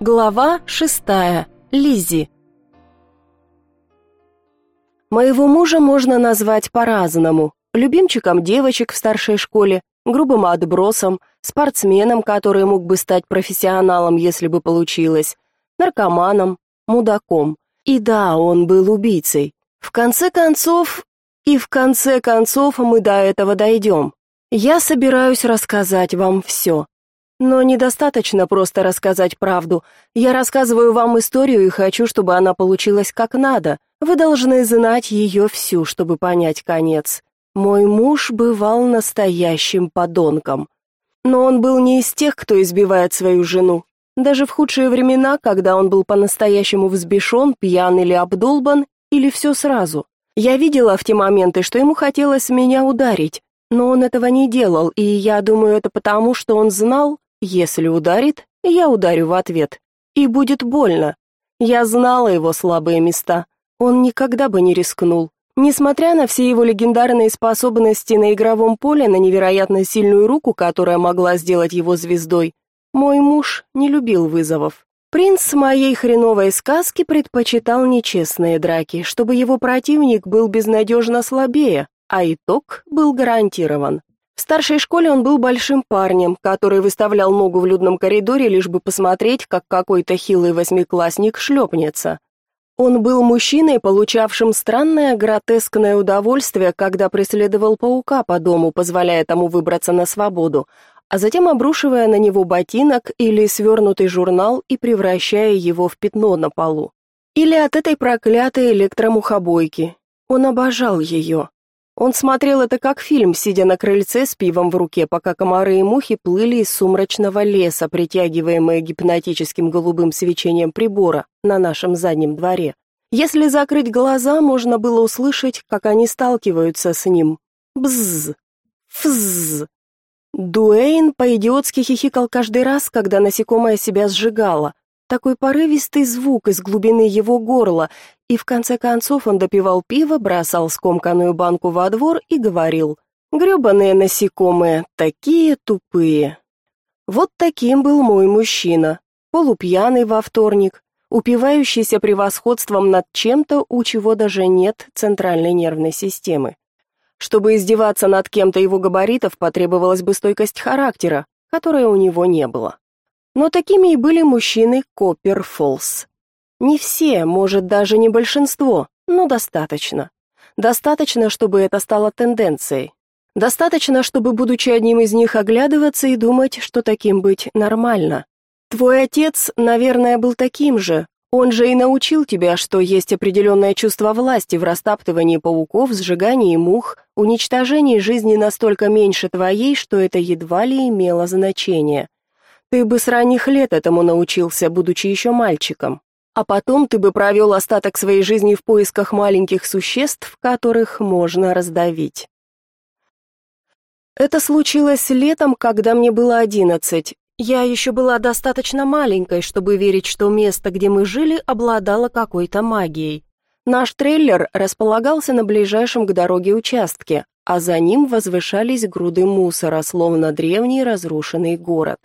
Глава шестая. Лизи. Моего мужа можно назвать по-разному. Любимчиком девочек в старшей школе, грубым отбросом, спортсменом, который мог бы стать профессионалом, если бы получилось, наркоманом, мудаком. И да, он был убийцей. В конце концов, и в конце концов мы до этого дойдем. Я собираюсь рассказать вам все. Но недостаточно просто рассказать правду. Я рассказываю вам историю и хочу, чтобы она получилась как надо. Вы должны знать ее всю, чтобы понять конец. Мой муж бывал настоящим подонком. Но он был не из тех, кто избивает свою жену. Даже в худшие времена, когда он был по-настоящему взбешен, пьян или обдолбан, или все сразу. Я видела в те моменты, что ему хотелось меня ударить, но он этого не делал, и я думаю, это потому, что он знал, если ударит, я ударю в ответ. И будет больно. Я знала его слабые места. Он никогда бы не рискнул. Несмотря на все его легендарные способности на игровом поле, на невероятно сильную руку, которая могла сделать его звездой, мой муж не любил вызовов. Принц моей хреновой сказки предпочитал нечестные драки, чтобы его противник был безнадежно слабее, а итог был гарантирован. В старшей школе он был большим парнем, который выставлял ногу в людном коридоре, лишь бы посмотреть, как какой-то хилый восьмиклассник шлепнется. Он был мужчиной, получавшим странное гротескное удовольствие, когда преследовал паука по дому, позволяя тому выбраться на свободу, а затем обрушивая на него ботинок или свернутый журнал и превращая его в пятно на полу. Или от этой проклятой электромухобойки. Он обожал ее. Он смотрел это как фильм, сидя на крыльце с пивом в руке, пока комары и мухи плыли из сумрачного леса, притягиваемые гипнотическим голубым свечением прибора на нашем заднем дворе. Если закрыть глаза, можно было услышать, как они сталкиваются с ним. Бзз. Фзз. Дуэйн по-идиотски хихикал каждый раз, когда насекомое себя сжигало. Такой порывистый звук из глубины его горла, и в конце концов он допивал пиво, бросал скомканную банку во двор и говорил «Гребаные насекомые, такие тупые». Вот таким был мой мужчина, полупьяный во вторник, упивающийся превосходством над чем-то, у чего даже нет центральной нервной системы. Чтобы издеваться над кем-то его габаритов, потребовалась бы стойкость характера, которой у него не было. Но такими и были мужчины Копперфолс. Не все, может, даже не большинство, но достаточно. Достаточно, чтобы это стало тенденцией. Достаточно, чтобы, будучи одним из них, оглядываться и думать, что таким быть нормально. Твой отец, наверное, был таким же. Он же и научил тебя, что есть определенное чувство власти в растаптывании пауков, сжигании мух, уничтожении жизни настолько меньше твоей, что это едва ли имело значение. Ты бы с ранних лет этому научился, будучи еще мальчиком. А потом ты бы провел остаток своей жизни в поисках маленьких существ, которых можно раздавить. Это случилось летом, когда мне было одиннадцать. Я еще была достаточно маленькой, чтобы верить, что место, где мы жили, обладало какой-то магией. Наш трейлер располагался на ближайшем к дороге участке, а за ним возвышались груды мусора, словно древний разрушенный город.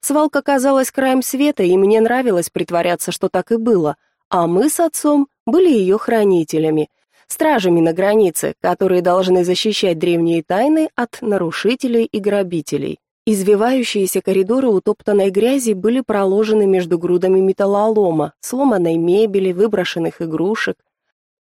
Свалка казалась краем света, и мне нравилось притворяться, что так и было, а мы с отцом были ее хранителями, стражами на границе, которые должны защищать древние тайны от нарушителей и грабителей. Извивающиеся коридоры утоптанной грязи были проложены между грудами металлолома, сломанной мебели, выброшенных игрушек.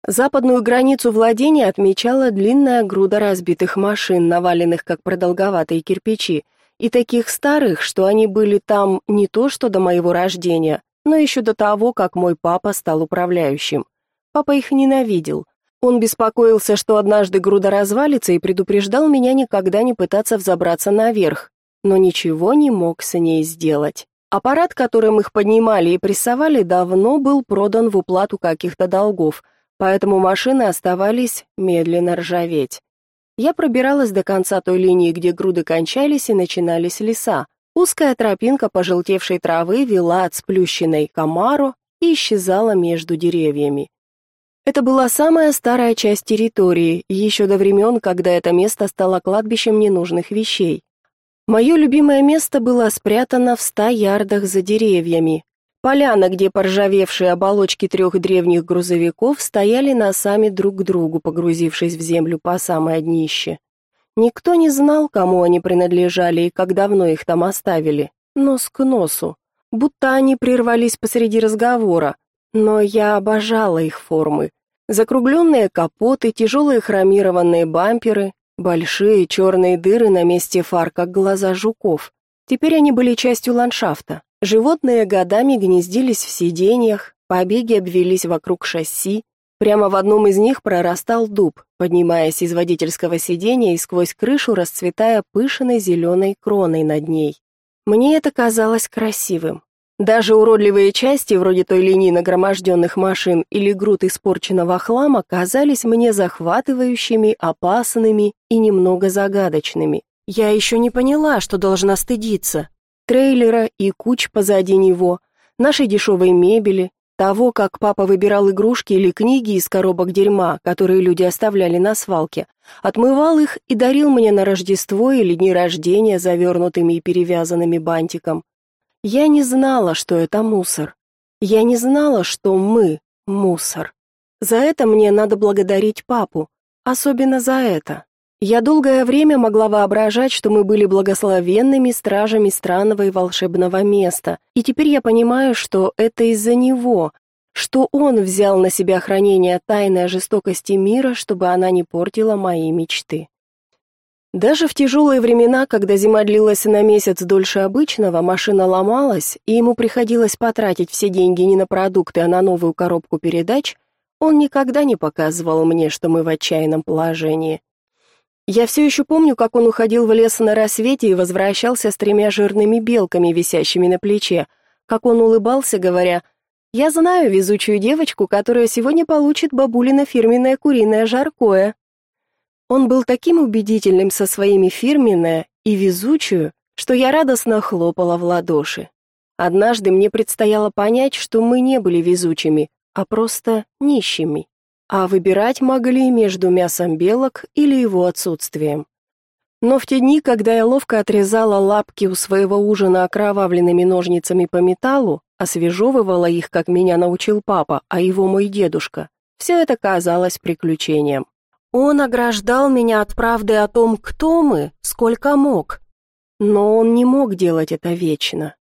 Западную границу владения отмечала длинная груда разбитых машин, наваленных как продолговатые кирпичи, и таких старых, что они были там не то что до моего рождения, но еще до того, как мой папа стал управляющим. Папа их ненавидел. Он беспокоился, что однажды груда развалится и предупреждал меня никогда не пытаться взобраться наверх, но ничего не мог с ней сделать. Аппарат, которым их поднимали и прессовали, давно был продан в уплату каких-то долгов, поэтому машины оставались медленно ржаветь. Я пробиралась до конца той линии, где груды кончались и начинались леса. Узкая тропинка пожелтевшей травы вела от сплющенной Камаро и исчезала между деревьями. Это была самая старая часть территории, еще до времен, когда это место стало кладбищем ненужных вещей. Мое любимое место было спрятано в ста ярдах за деревьями. Поляна, где поржавевшие оболочки трех древних грузовиков стояли носами друг к другу, погрузившись в землю по самое днище. Никто не знал, кому они принадлежали и как давно их там оставили. Нос к носу. Будто они прервались посреди разговора. Но я обожала их формы. Закругленные капоты, тяжелые хромированные бамперы, большие черные дыры на месте фар, как глаза жуков. Теперь они были частью ландшафта. Животные годами гнездились в сиденьях, побеги обвелись вокруг шасси. Прямо в одном из них прорастал дуб, поднимаясь из водительского сиденья и сквозь крышу расцветая пышной зеленой кроной над ней. Мне это казалось красивым. Даже уродливые части, вроде той линии нагроможденных машин или груд испорченного хлама, казались мне захватывающими, опасными и немного загадочными. Я еще не поняла, что должна стыдиться. Трейлера и куч позади него, нашей дешевой мебели, того, как папа выбирал игрушки или книги из коробок дерьма, которые люди оставляли на свалке, отмывал их и дарил мне на Рождество или дни рождения завернутыми и перевязанными бантиком. Я не знала, что это мусор. Я не знала, что мы мусор. За это мне надо благодарить папу, особенно за это. Я долгое время могла воображать, что мы были благословенными стражами странного и волшебного места, и теперь я понимаю, что это из-за него, что он взял на себя хранение тайны о жестокости мира, чтобы она не портила мои мечты. Даже в тяжелые времена, когда зима длилась на месяц дольше обычного, машина ломалась, и ему приходилось потратить все деньги не на продукты, а на новую коробку передач, он никогда не показывал мне, что мы в отчаянном положении. Я все еще помню, как он уходил в лес на рассвете и возвращался с тремя жирными белками, висящими на плече, как он улыбался, говоря «Я знаю везучую девочку, которая сегодня получит бабулина фирменное куриное жаркое». Он был таким убедительным со своими фирменное и везучую, что я радостно хлопала в ладоши. Однажды мне предстояло понять, что мы не были везучими, а просто нищими, а выбирать могли между мясом белок или его отсутствием. Но в те дни, когда я ловко отрезала лапки у своего ужина окровавленными ножницами по металлу, освежевывала их, как меня научил папа, а его мой дедушка, все это казалось приключением. Он ограждал меня от правды о том, кто мы, сколько мог. Но он не мог делать это вечно.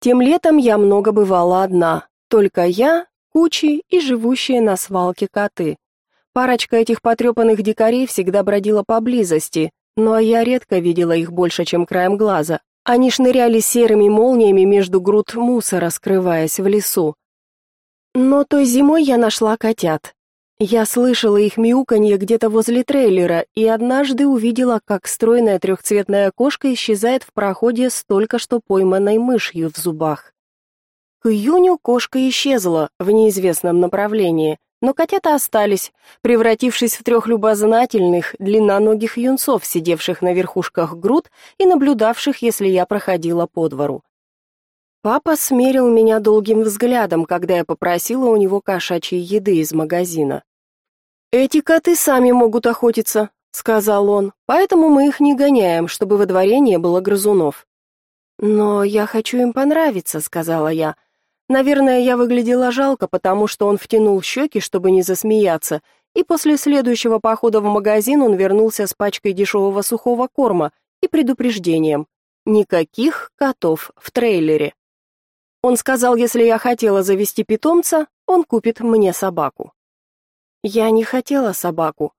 Тем летом я много бывала одна, только я, Кучи и живущие на свалке коты. Парочка этих потрепанных дикарей всегда бродила поблизости, но я редко видела их больше, чем краем глаза. Они шныряли серыми молниями между груд мусора, скрываясь в лесу. Но той зимой я нашла котят. Я слышала их мяуканье где-то возле трейлера и однажды увидела, как стройная трехцветная кошка исчезает в проходе с только что пойманной мышью в зубах. К июню кошка исчезла в неизвестном направлении, но котята остались, превратившись в трех любознательных, длинноногих юнцов, сидевших на верхушках груд и наблюдавших, если я проходила по двору. Папа смерил меня долгим взглядом, когда я попросила у него кошачьей еды из магазина. «Эти коты сами могут охотиться», — сказал он, «поэтому мы их не гоняем, чтобы во дворе не было грызунов». «Но я хочу им понравиться», — сказала я. Наверное, я выглядела жалко, потому что он втянул щеки, чтобы не засмеяться, и после следующего похода в магазин он вернулся с пачкой дешевого сухого корма и предупреждением. Никаких котов в трейлере. Он сказал, если я хотела завести питомца, он купит мне собаку. Я не хотела собаку.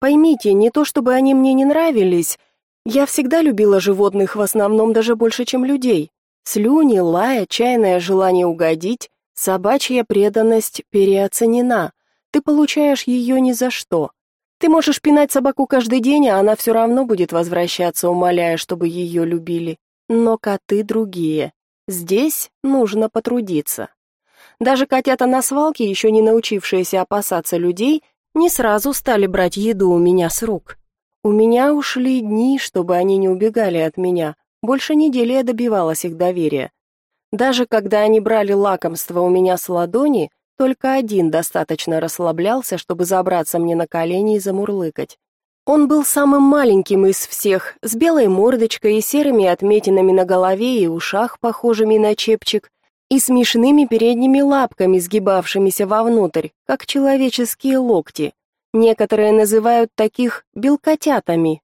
Поймите, не то чтобы они мне не нравились. Я всегда любила животных в основном даже больше, чем людей. Слюни, лай, отчаянное желание угодить, собачья преданность переоценена. Ты получаешь ее ни за что. Ты можешь пинать собаку каждый день, а она все равно будет возвращаться, умоляя, чтобы ее любили. Но коты другие. Здесь нужно потрудиться. Даже котята на свалке, еще не научившиеся опасаться людей, не сразу стали брать еду у меня с рук. У меня ушли дни, чтобы они не убегали от меня. Больше недели я добивалась их доверия. Даже когда они брали лакомство у меня с ладони, только один достаточно расслаблялся, чтобы забраться мне на колени и замурлыкать. Он был самым маленьким из всех, с белой мордочкой и серыми отметинами на голове и ушах, похожими на чепчик, и смешными передними лапками, сгибавшимися вовнутрь, как человеческие локти. Некоторые называют таких белкотятами.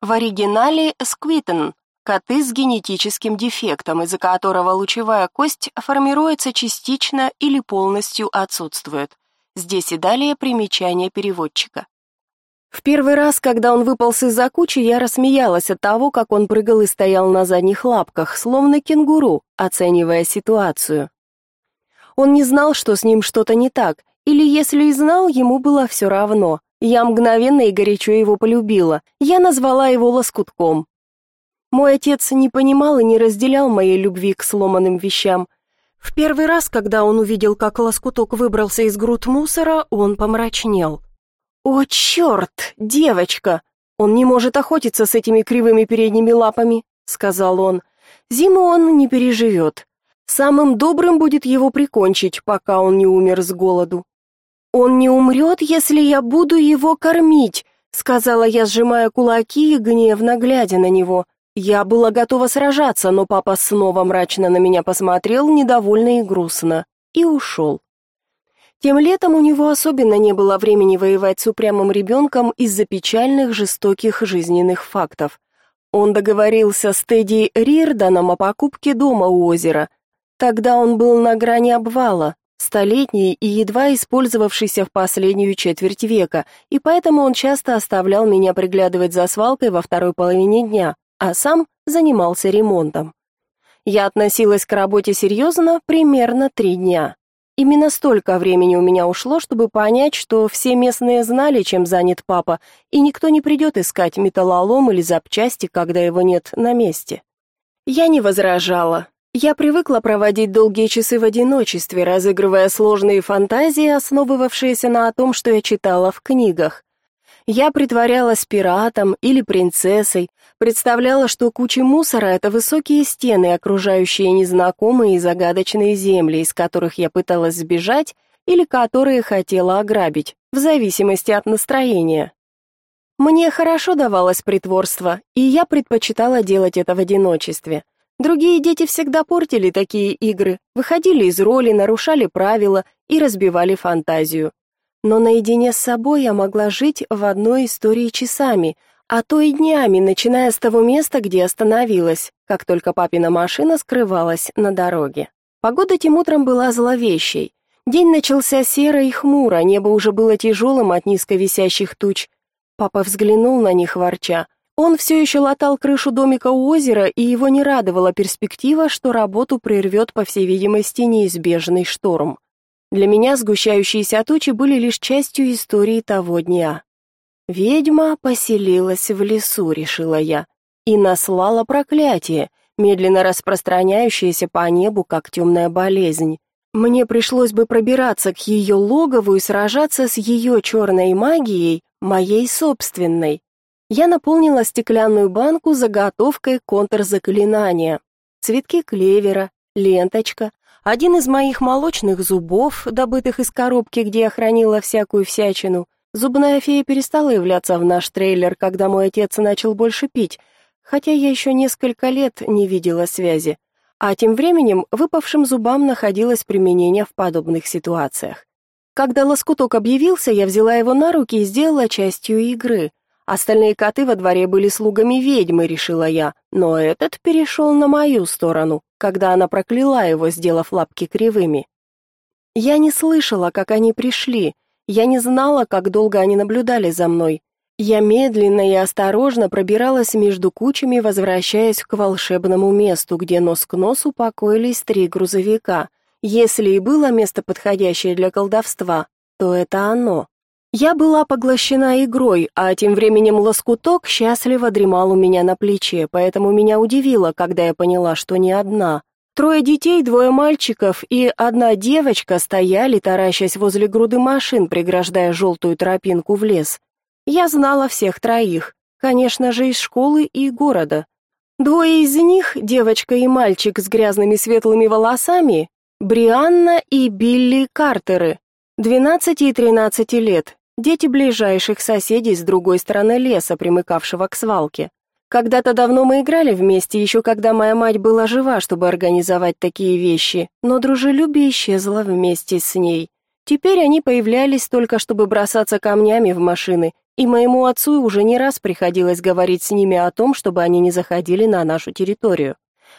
В оригинале сквитен коты с генетическим дефектом, из-за которого лучевая кость формируется частично или полностью отсутствует. Здесь и далее примечание переводчика. В первый раз, когда он выполз из-за кучи, я рассмеялась от того, как он прыгал и стоял на задних лапках, словно кенгуру, оценивая ситуацию. Он не знал, что с ним что-то не так, или если и знал, ему было все равно. Я мгновенно и горячо его полюбила. Я назвала его лоскутком. Мой отец не понимал и не разделял моей любви к сломанным вещам. В первый раз, когда он увидел, как лоскуток выбрался из груд мусора, он помрачнел. «О, черт, девочка! Он не может охотиться с этими кривыми передними лапами», — сказал он. «Зиму он не переживет. Самым добрым будет его прикончить, пока он не умер с голоду». «Он не умрет, если я буду его кормить», — сказала я, сжимая кулаки и гневно глядя на него. Я была готова сражаться, но папа снова мрачно на меня посмотрел, недовольно и грустно, и ушел. Тем летом у него особенно не было времени воевать с упрямым ребенком из-за печальных, жестоких жизненных фактов. Он договорился с Тедди Рирданом о покупке дома у озера. Тогда он был на грани обвала, столетний и едва использовавшийся в последнюю четверть века, и поэтому он часто оставлял меня приглядывать за свалкой во второй половине дня, а сам занимался ремонтом. Я относилась к работе серьезно примерно три дня. Именно столько времени у меня ушло, чтобы понять, что все местные знали, чем занят папа, и никто не придет искать металлолом или запчасти, когда его нет на месте. Я не возражала. Я привыкла проводить долгие часы в одиночестве, разыгрывая сложные фантазии, основывавшиеся на том, что я читала в книгах. Я притворялась пиратом или принцессой, представляла, что куча мусора — это высокие стены, окружающие незнакомые и загадочные земли, из которых я пыталась сбежать или которые хотела ограбить, в зависимости от настроения. Мне хорошо давалось притворство, и я предпочитала делать это в одиночестве. Другие дети всегда портили такие игры, выходили из роли, нарушали правила и разбивали фантазию но наедине с собой я могла жить в одной истории часами, а то и днями, начиная с того места, где остановилась, как только папина машина скрывалась на дороге. Погода тем утром была зловещей. День начался серо и хмуро, небо уже было тяжелым от низко висящих туч. Папа взглянул на них ворча. Он все еще латал крышу домика у озера, и его не радовала перспектива, что работу прервет, по всей видимости, неизбежный шторм. Для меня сгущающиеся тучи были лишь частью истории того дня. Ведьма поселилась в лесу, решила я, и наслала проклятие, медленно распространяющееся по небу, как темная болезнь. Мне пришлось бы пробираться к ее логову и сражаться с ее черной магией, моей собственной. Я наполнила стеклянную банку заготовкой контрзаклинания. Цветки клевера, ленточка, один из моих молочных зубов, добытых из коробки, где я хранила всякую всячину. Зубная фея перестала являться в наш трейлер, когда мой отец начал больше пить, хотя я еще несколько лет не видела связи. А тем временем выпавшим зубам находилось применение в подобных ситуациях. Когда лоскуток объявился, я взяла его на руки и сделала частью игры. Остальные коты во дворе были слугами ведьмы, решила я, но этот перешел на мою сторону, когда она прокляла его, сделав лапки кривыми. Я не слышала, как они пришли, я не знала, как долго они наблюдали за мной. Я медленно и осторожно пробиралась между кучами, возвращаясь к волшебному месту, где нос к носу покоились три грузовика. Если и было место подходящее для колдовства, то это оно. Я была поглощена игрой, а тем временем лоскуток счастливо дремал у меня на плече, поэтому меня удивило, когда я поняла, что не одна. Трое детей, двое мальчиков и одна девочка стояли, таращась возле груды машин, преграждая желтую тропинку в лес. Я знала всех троих, конечно же, из школы и города. Двое из них, девочка и мальчик с грязными светлыми волосами, Брианна и Билли Картеры, 12 и 13 лет, дети ближайших соседей с другой стороны леса, примыкавшего к свалке. Когда-то давно мы играли вместе, еще когда моя мать была жива, чтобы организовать такие вещи, но дружелюбие исчезло вместе с ней. Теперь они появлялись только чтобы бросаться камнями в машины, и моему отцу уже не раз приходилось говорить с ними о том, чтобы они не заходили на нашу территорию.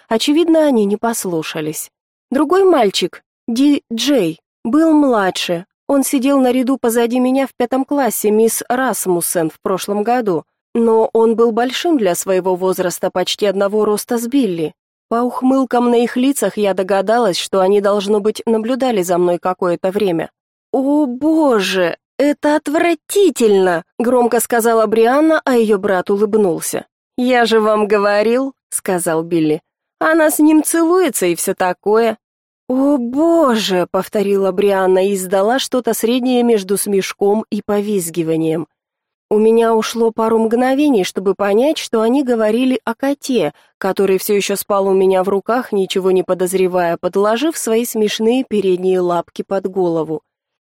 Очевидно, они не послушались. Другой мальчик, Ди Джей, был младше. Он сидел на ряду позади меня в пятом классе, мисс Расмуссен, в прошлом году. Но он был большим для своего возраста, почти одного роста с Билли. По ухмылкам на их лицах я догадалась, что они, должно быть, наблюдали за мной какое-то время. «О, боже, это отвратительно!» — громко сказала Брианна, а ее брат улыбнулся. «Я же вам говорил», — сказал Билли. «Она с ним целуется и все такое. «О, боже!» — повторила Брианна и издала что-то среднее между смешком и повизгиванием. У меня ушло пару мгновений, чтобы понять, что они говорили о коте, который все еще спал у меня в руках, ничего не подозревая, подложив свои смешные передние лапки под голову.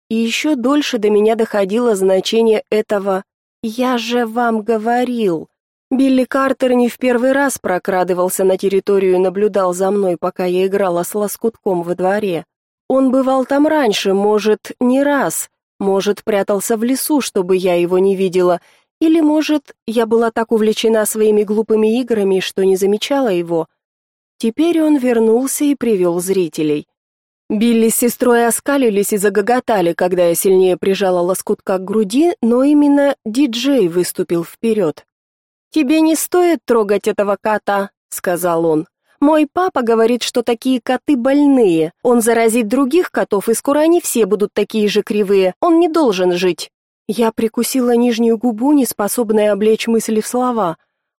И еще дольше до меня доходило значение этого «я же вам говорил». Билли Картер не в первый раз прокрадывался на территорию и наблюдал за мной, пока я играла с лоскутком во дворе. Он бывал там раньше, может, не раз, может, прятался в лесу, чтобы я его не видела, или, может, я была так увлечена своими глупыми играми, что не замечала его. Теперь он вернулся и привел зрителей. Билли с сестрой оскалились и загоготали, когда я сильнее прижала лоскутка к груди, но именно диджей выступил вперед. «Тебе не стоит трогать этого кота», — сказал он. «Мой папа говорит, что такие коты больные. Он заразит других котов, и скоро они все будут такие же кривые. Он не должен жить». Я прикусила нижнюю губу, не способная облечь мысли в слова.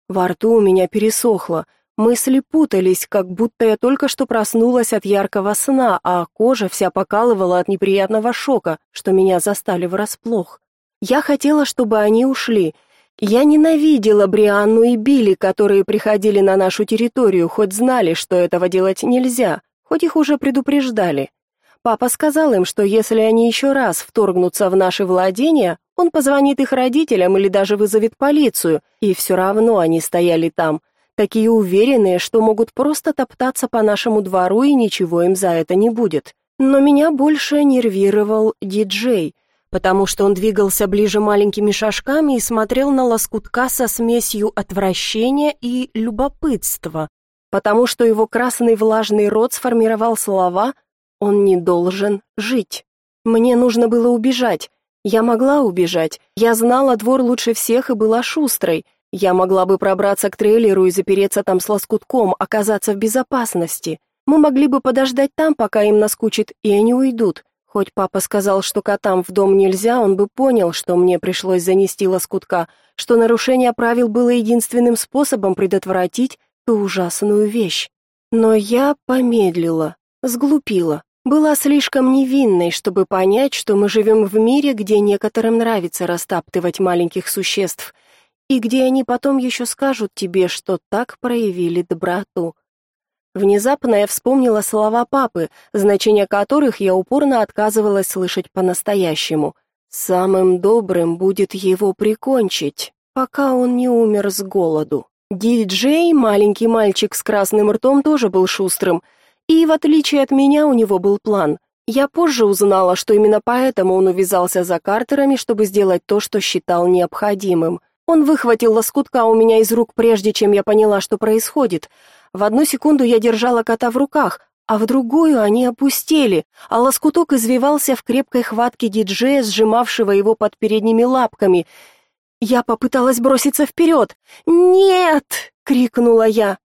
Во рту у меня пересохло. Мысли путались, как будто я только что проснулась от яркого сна, а кожа вся покалывала от неприятного шока, что меня застали врасплох. Я хотела, чтобы они ушли — я ненавидела Брианну и Билли, которые приходили на нашу территорию, хоть знали, что этого делать нельзя, хоть их уже предупреждали. Папа сказал им, что если они еще раз вторгнутся в наши владения, он позвонит их родителям или даже вызовет полицию, и все равно они стояли там, такие уверенные, что могут просто топтаться по нашему двору и ничего им за это не будет. Но меня больше нервировал диджей — потому что он двигался ближе маленькими шажками и смотрел на лоскутка со смесью отвращения и любопытства, потому что его красный влажный рот сформировал слова «он не должен жить». Мне нужно было убежать. Я могла убежать. Я знала двор лучше всех и была шустрой. Я могла бы пробраться к трейлеру и запереться там с лоскутком, оказаться в безопасности. Мы могли бы подождать там, пока им наскучит, и они уйдут. Хоть папа сказал, что котам в дом нельзя, он бы понял, что мне пришлось занести лоскутка, что нарушение правил было единственным способом предотвратить ту ужасную вещь. Но я помедлила, сглупила, была слишком невинной, чтобы понять, что мы живем в мире, где некоторым нравится растаптывать маленьких существ, и где они потом еще скажут тебе, что так проявили доброту. Внезапно я вспомнила слова папы, значение которых я упорно отказывалась слышать по-настоящему. Самым добрым будет его прикончить, пока он не умер с голоду. Диджей, маленький мальчик с красным ртом, тоже был шустрым, и в отличие от меня у него был план. Я позже узнала, что именно поэтому он увязался за Картерами, чтобы сделать то, что считал необходимым. Он выхватил лоскутка у меня из рук, прежде чем я поняла, что происходит. В одну секунду я держала кота в руках, а в другую они опустели, а лоскуток извивался в крепкой хватке диджея, сжимавшего его под передними лапками. Я попыталась броситься вперед. «Нет!» — крикнула я.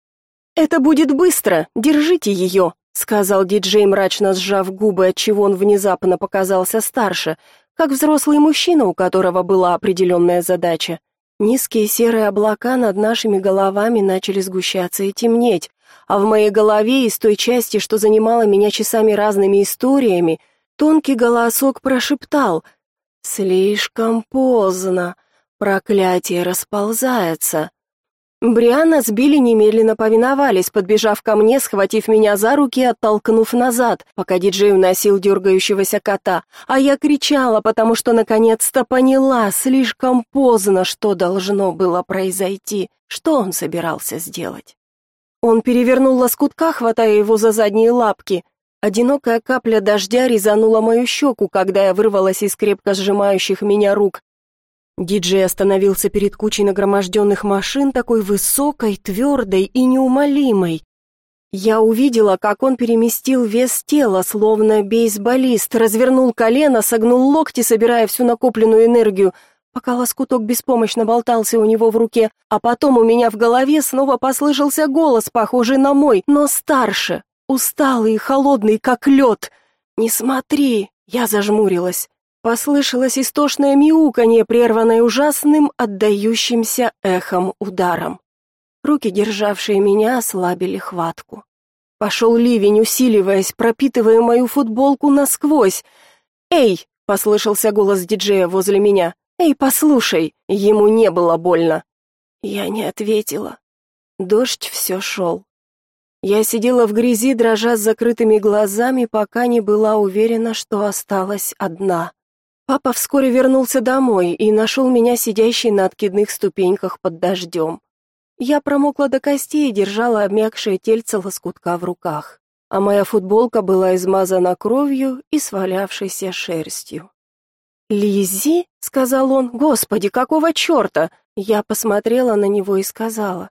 «Это будет быстро, держите ее», — сказал диджей, мрачно сжав губы, отчего он внезапно показался старше, как взрослый мужчина, у которого была определенная задача. Низкие серые облака над нашими головами начали сгущаться и темнеть, а в моей голове из той части, что занимала меня часами разными историями, тонкий голосок прошептал «Слишком поздно, проклятие расползается». Бриана с Билли немедленно повиновались, подбежав ко мне, схватив меня за руки и оттолкнув назад, пока диджей уносил дергающегося кота. А я кричала, потому что наконец-то поняла, слишком поздно, что должно было произойти, что он собирался сделать. Он перевернул лоскутка, хватая его за задние лапки. Одинокая капля дождя резанула мою щеку, когда я вырвалась из крепко сжимающих меня рук, Диджей остановился перед кучей нагроможденных машин, такой высокой, твердой и неумолимой. Я увидела, как он переместил вес тела, словно бейсболист, развернул колено, согнул локти, собирая всю накопленную энергию, пока лоскуток беспомощно болтался у него в руке, а потом у меня в голове снова послышался голос, похожий на мой, но старше, усталый и холодный, как лед. «Не смотри!» — я зажмурилась. Послышалось истошное мяуканье, прерванное ужасным, отдающимся эхом ударом. Руки, державшие меня, ослабили хватку. Пошел ливень, усиливаясь, пропитывая мою футболку насквозь. «Эй!» — послышался голос диджея возле меня. «Эй, послушай!» Ему не было больно. Я не ответила. Дождь все шел. Я сидела в грязи, дрожа с закрытыми глазами, пока не была уверена, что осталась одна. Папа вскоре вернулся домой и нашел меня сидящей на откидных ступеньках под дождем. Я промокла до костей и держала обмякшее тельце лоскутка в руках, а моя футболка была измазана кровью и свалявшейся шерстью. «Лиззи?» — сказал он. «Господи, какого черта?» Я посмотрела на него и сказала.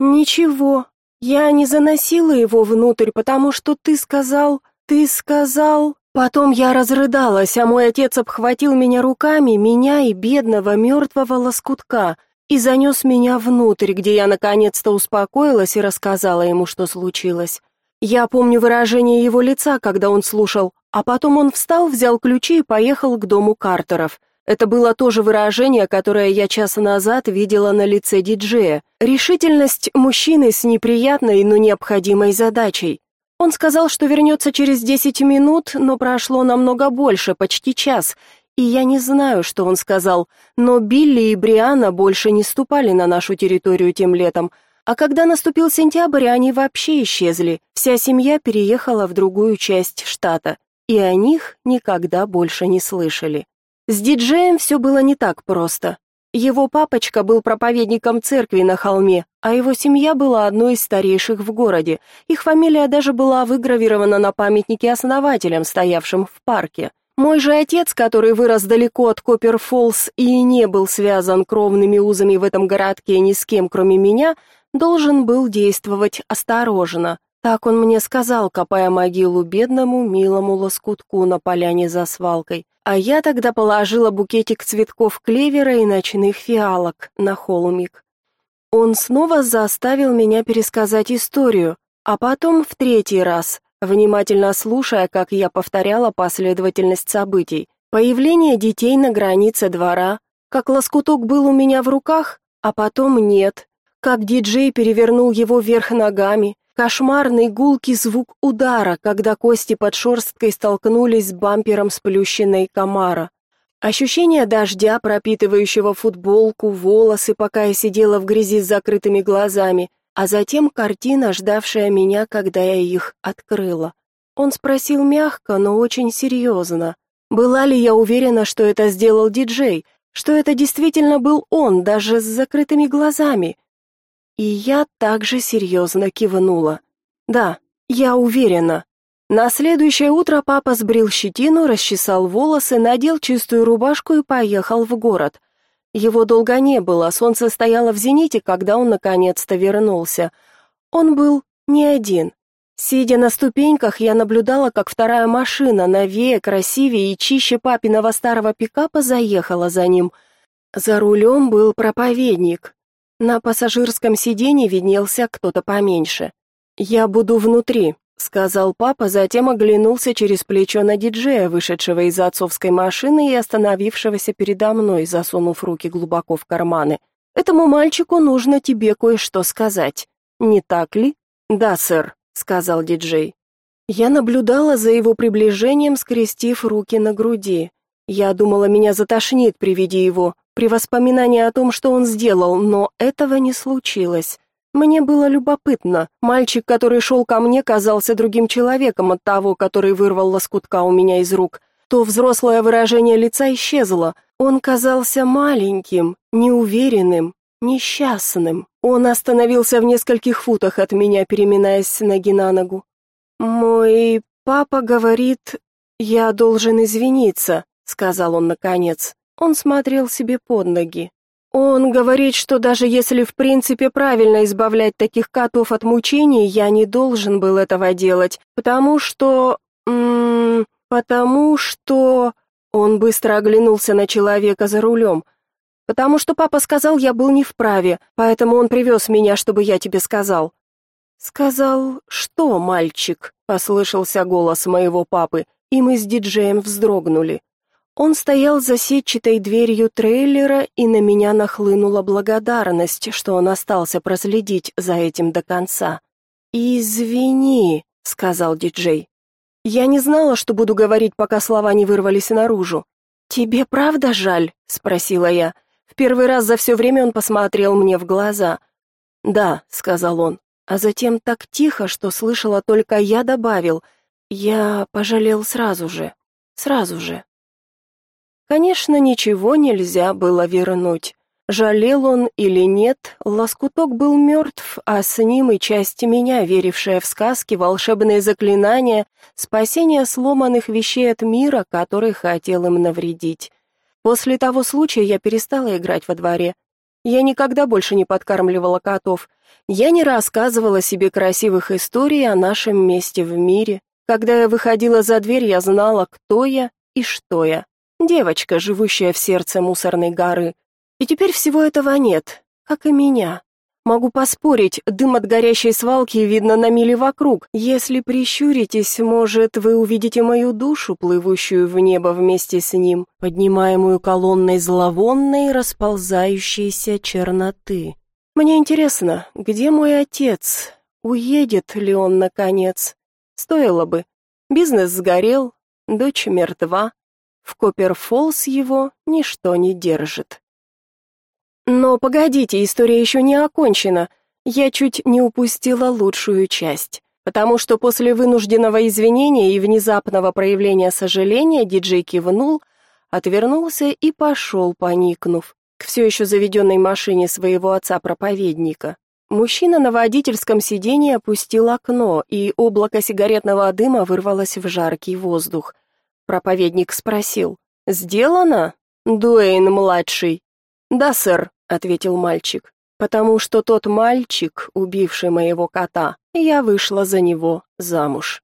«Ничего, я не заносила его внутрь, потому что ты сказал... Ты сказал...» Потом я разрыдалась, а мой отец обхватил меня руками, меня и бедного мертвого лоскутка, и занес меня внутрь, где я наконец-то успокоилась и рассказала ему, что случилось. Я помню выражение его лица, когда он слушал, а потом он встал, взял ключи и поехал к дому Картеров. Это было то же выражение, которое я час назад видела на лице диджея. Решительность мужчины с неприятной, но необходимой задачей. Он сказал, что вернется через десять минут, но прошло намного больше, почти час, и я не знаю, что он сказал, но Билли и Бриана больше не ступали на нашу территорию тем летом, а когда наступил сентябрь, они вообще исчезли. Вся семья переехала в другую часть штата, и о них никогда больше не слышали. С диджеем все было не так просто. Его папочка был проповедником церкви на холме, а его семья была одной из старейших в городе. Их фамилия даже была выгравирована на памятнике основателям, стоявшем в парке. Мой же отец, который вырос далеко от Копперфоллс и не был связан кровными узами в этом городке ни с кем, кроме меня, должен был действовать осторожно. Так он мне сказал, копая могилу бедному, милому лоскутку на поляне за свалкой. А я тогда положила букетик цветков клевера и ночных фиалок на холмик. Он снова заставил меня пересказать историю, а потом в третий раз, внимательно слушая, как я повторяла последовательность событий. Появление детей на границе двора, как лоскуток был у меня в руках, а потом нет, как диджей перевернул его вверх ногами, Кошмарный гулкий звук удара, когда кости под шерсткой столкнулись с бампером сплющенной комара. Ощущение дождя, пропитывающего футболку, волосы, пока я сидела в грязи с закрытыми глазами, а затем картина, ждавшая меня, когда я их открыла. Он спросил мягко, но очень серьезно. Была ли я уверена, что это сделал диджей, что это действительно был он, даже с закрытыми глазами? И я также серьезно кивнула. Да, я уверена. На следующее утро папа сбрил щетину, расчесал волосы, надел чистую рубашку и поехал в город. Его долго не было, солнце стояло в зените, когда он наконец-то вернулся. Он был не один. Сидя на ступеньках, я наблюдала, как вторая машина, новее, красивее и чище папиного старого пикапа, заехала за ним. За рулем был проповедник, на пассажирском сиденье виднелся кто-то поменьше. «Я буду внутри», — сказал папа, затем оглянулся через плечо на диджея, вышедшего из отцовской машины и остановившегося передо мной, засунув руки глубоко в карманы. «Этому мальчику нужно тебе кое-что сказать. Не так ли?» «Да, сэр», — сказал диджей. Я наблюдала за его приближением, скрестив руки на груди. Я думала, меня затошнит при виде его, при воспоминании о том, что он сделал, но этого не случилось. Мне было любопытно. Мальчик, который шел ко мне, казался другим человеком от того, который вырвал лоскутка у меня из рук. То взрослое выражение лица исчезло. Он казался маленьким, неуверенным, несчастным. Он остановился в нескольких футах от меня, переминаясь с ноги на ногу. «Мой папа говорит, я должен извиниться», — сказал он наконец. Он смотрел себе под ноги. Он говорит, что даже если в принципе правильно избавлять таких котов от мучений, я не должен был этого делать, потому что... М потому что... Он быстро оглянулся на человека за рулем. «Потому что папа сказал, я был не вправе, поэтому он привез меня, чтобы я тебе сказал». «Сказал, что, мальчик?» — послышался голос моего папы, и мы с диджеем вздрогнули. Он стоял за сетчатой дверью трейлера, и на меня нахлынула благодарность, что он остался проследить за этим до конца. «Извини», — сказал диджей. Я не знала, что буду говорить, пока слова не вырвались наружу. «Тебе правда жаль?» — спросила я. В первый раз за все время он посмотрел мне в глаза. «Да», — сказал он, а затем так тихо, что слышала только я, добавил. «Я пожалел сразу же, сразу же». Конечно, ничего нельзя было вернуть. Жалел он или нет, лоскуток был мертв, а с ним и часть меня, верившая в сказки, волшебные заклинания, спасение сломанных вещей от мира, который хотел им навредить. После того случая я перестала играть во дворе. Я никогда больше не подкармливала котов. Я не рассказывала себе красивых историй о нашем месте в мире. Когда я выходила за дверь, я знала, кто я и что я. Девочка, живущая в сердце мусорной горы. И теперь всего этого нет, как и меня. Могу поспорить, дым от горящей свалки видно на мили вокруг. Если прищуритесь, может, вы увидите мою душу, плывущую в небо вместе с ним, поднимаемую колонной зловонной расползающейся черноты. Мне интересно, где мой отец? Уедет ли он наконец? Стоило бы. Бизнес сгорел, дочь мертва. В Копперфоллс его ничто не держит. Но погодите, история еще не окончена. Я чуть не упустила лучшую часть, потому что после вынужденного извинения и внезапного проявления сожаления диджей кивнул, отвернулся и пошел, поникнув, к все еще заведенной машине своего отца-проповедника. Мужчина на водительском сиденье опустил окно, и облако сигаретного дыма вырвалось в жаркий воздух. Проповедник спросил. «Сделано, Дуэйн-младший?» «Да, сэр», — ответил мальчик. «Потому что тот мальчик, убивший моего кота, я вышла за него замуж».